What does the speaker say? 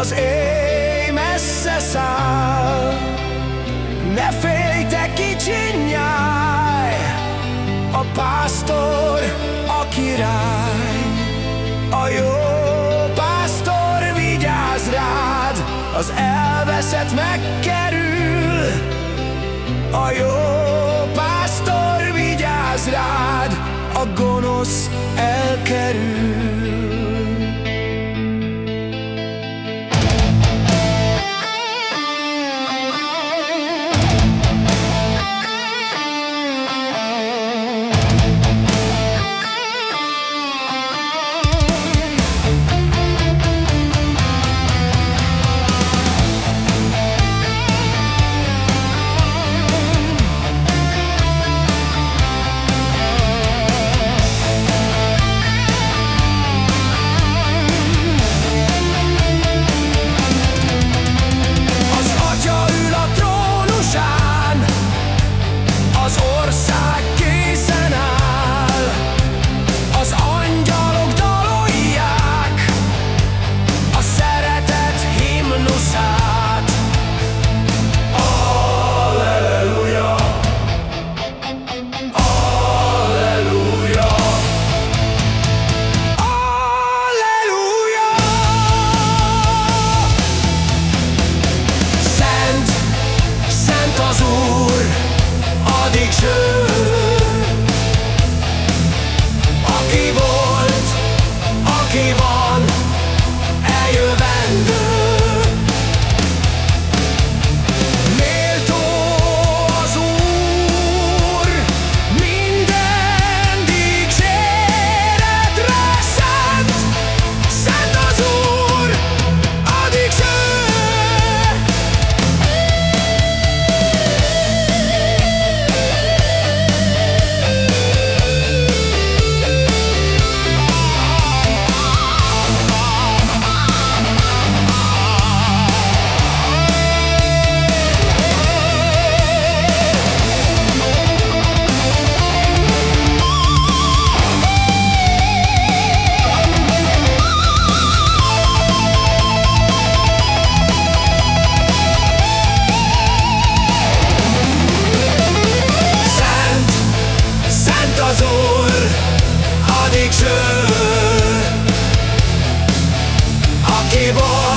az éj messze száll Ne félj, te kicsi nyáj, a pásztor, a király, a jó pásztor vigyáz rád, az elveszett megkerül, a jó pásztor vigyáz rád, a gonosz elkerül. should. I'll keep on.